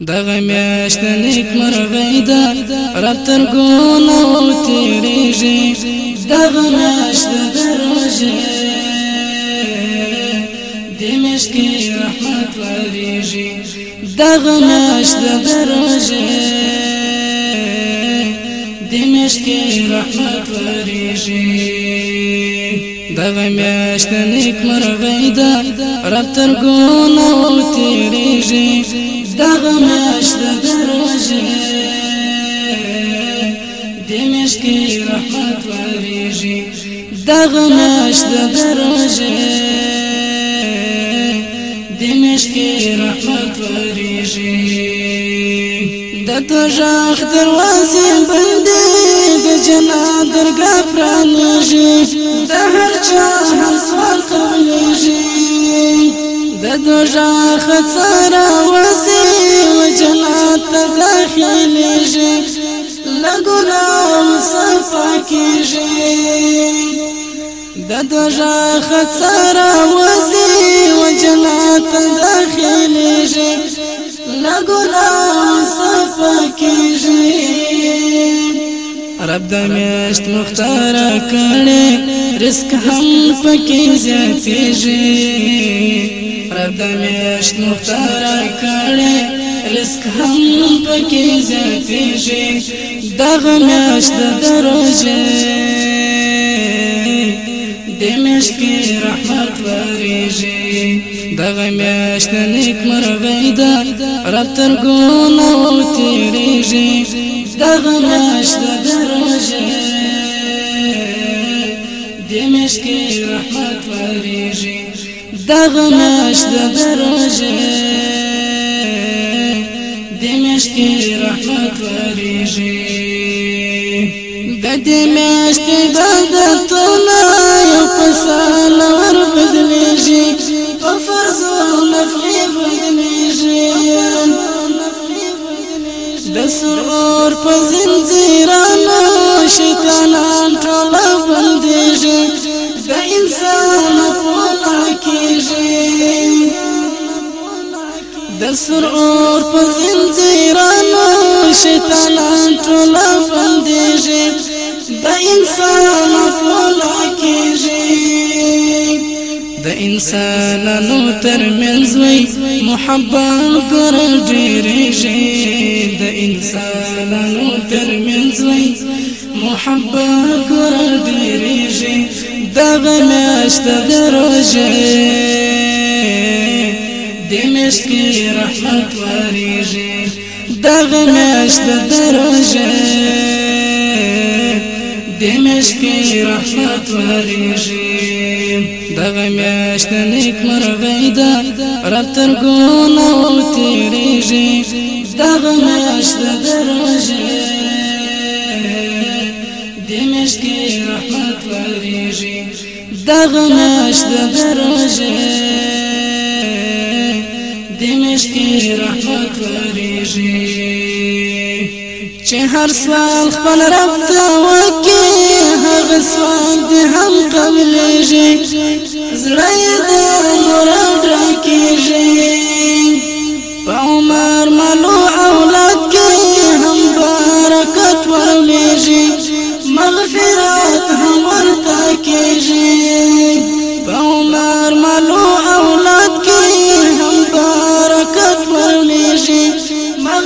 دغه میاشت نیک مرغی دا رب تر گونو تیریږي دغه میاشت دروژه د میاشت کې رحمت وریږي دغه میاشت دروژه د میاشت کې رحمت وریږي دغه میاشت نیک مرغی دا رب تر گونو تیریږي دغه مشت دروژه د مشت کې رحمت ورېږي دغه مشت دروژه د مشت کې رحمت ورېږي د دوزخ دروازې بندې د جنت درګه پرانېږي د هر چا هر سوال قبلېږي د دوزخ سره وسی و جنت داخليږي لګلام صفاکيږي د دوزخ سره وسی و جنت داخليږي لګلام صفاکيږي رب د میشت مختار کړي رزق هم پکې زیاتېږي پرته میش مختار کړي رزق هم پکې زیاتېږي دغه میش د دروژې د میش کې رحمت ورېږي دغه میش د نیک مرغۍ ده رب تر ګونه وتېرېږي دغه میش د دروژې د میش کې رحمت ورېږي دغه میاشت د روژې د میاشت کې رحمت وریږي د دې میاشت عبادتونه یو په سال ور بدلېږي په فرض او نفلي بدلېږي د سرور شیطانان ټوله بندېږي د انسان په دسر د سرور په زنجیرانو شیطانان ټول بنديږي د انسان ټول کیږي د انسانانو ترمنځ وي محبت ګر ډیریږي د انسانانو ترمنځ وي محبت ګر ډیریږي دغه میاشت د روزه میاشت کې رحمت وریږي دغه میاشت د دروژه د میاشت کې رحمت وریږي دغه میاشت نیک مرغی ده رب تر ګونه او تیریږي دغه میاشت د دروژه د میاشت کې رحمت وریږي دغه میاشت د دروژه د مشکې رحمت وریږي چې هر سوال خپل رب ته وکي هر سوال دې هم قبلېږي زړه د نور ډکېږي په عمر ملو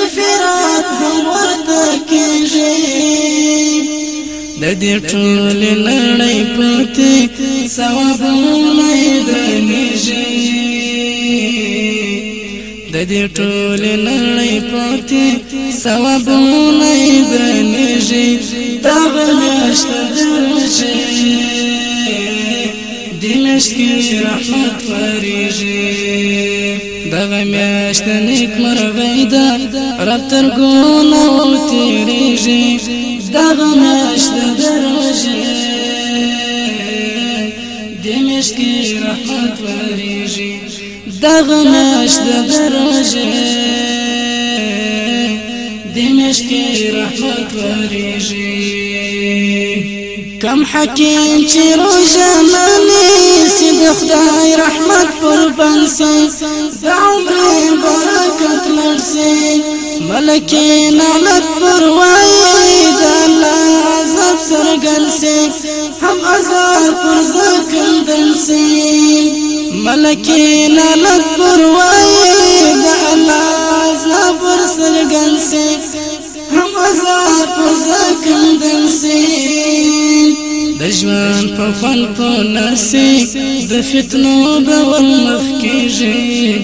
مغفرت هم ورته کېږي د دې ټول لړۍ پاتې ثواب مېدنېږي د دې ټول لړۍ پاتې ثواب مېدنېږي دا غمیاشته درځي دلش کې رحمت فریږي دغه میاشت نیک مرغی دا رب تر ګونه او تیریږي دغه میاشت درږي د میاشت کې رحمت وریږي دغه میاشت درږي د میاشت کې رحمت وریږي كم حكيم چې روزه مني سید خدای رحمت پر بنسي د عمر برکت لرسي ملک نعمت پر وای د الله عذاب سرګنسي هم عذاب پر ځکن دنسي ملک نعمت الله آزاد پزکم دمسی د ژوند په خلکو نرسي د فتنو به ورمخ کیږي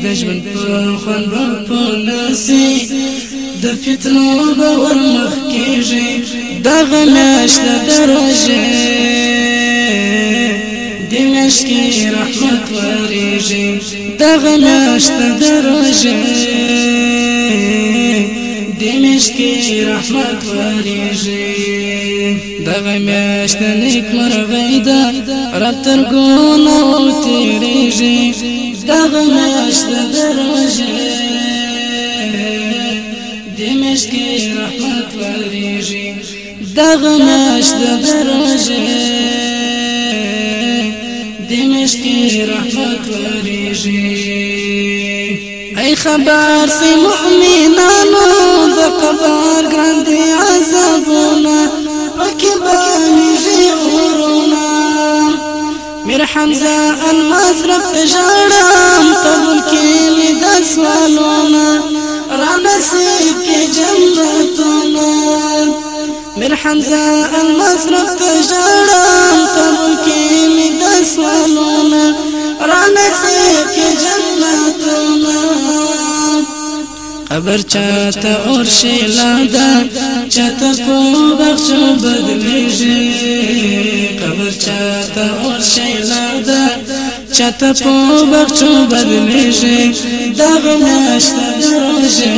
د ژوند په خلکو نرسي د فتنو به ورمخ کیږي د غمیاشت درجه د مشکی رحمت وريږي د غمیاشت درجه میاشت کې رحمت ورېږي دغه میاشت نیک مرغۍ ده رب تر ګونو تېرېږي دغه میاشت د روژې دې میاشت کې رحمت ورېږي دغه میاشت د روژې دې میاشت کې رحمت ورېږي ای خبر سي مؤمنانو حمزه ان مصرف ژړم قبول کې مې د سوالونه را نصیب کې حمزه ان مصرف ژړم قبول کې مې د سوالونه را نصیب کې جنتونه قبر چاته اور شیلاده چاته په بخښو بدلیږي قبر چاته اور شیلاده چته په بخښو بدلېږي دا غمیاشت دروږي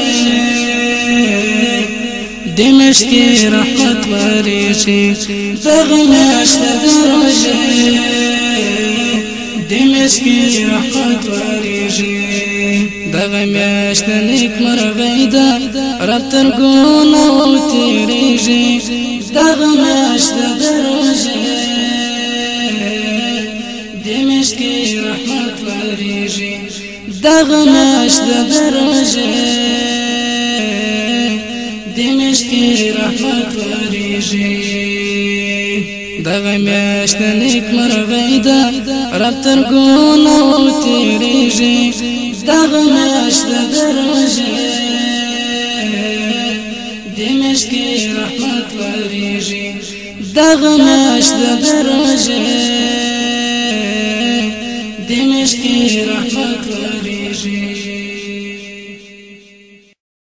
د مشتي رحمت ورېږي دا غمیاشت دروږي د مشتي رحمت ورېږي دا غمیاشت نیک مرغې دا رب تر ګونو تیرېږي دا غمیاشت دروږي دغه میاشت د روژې د میاشتې رحمت وریږي دغه میاشت د نیک مرغۍ ده رب تر ګناو تېرېږي دغه میاشت د روژې د میاشتې رحمت وریږي دغه میاشت د روژې سپین رحمت لريږي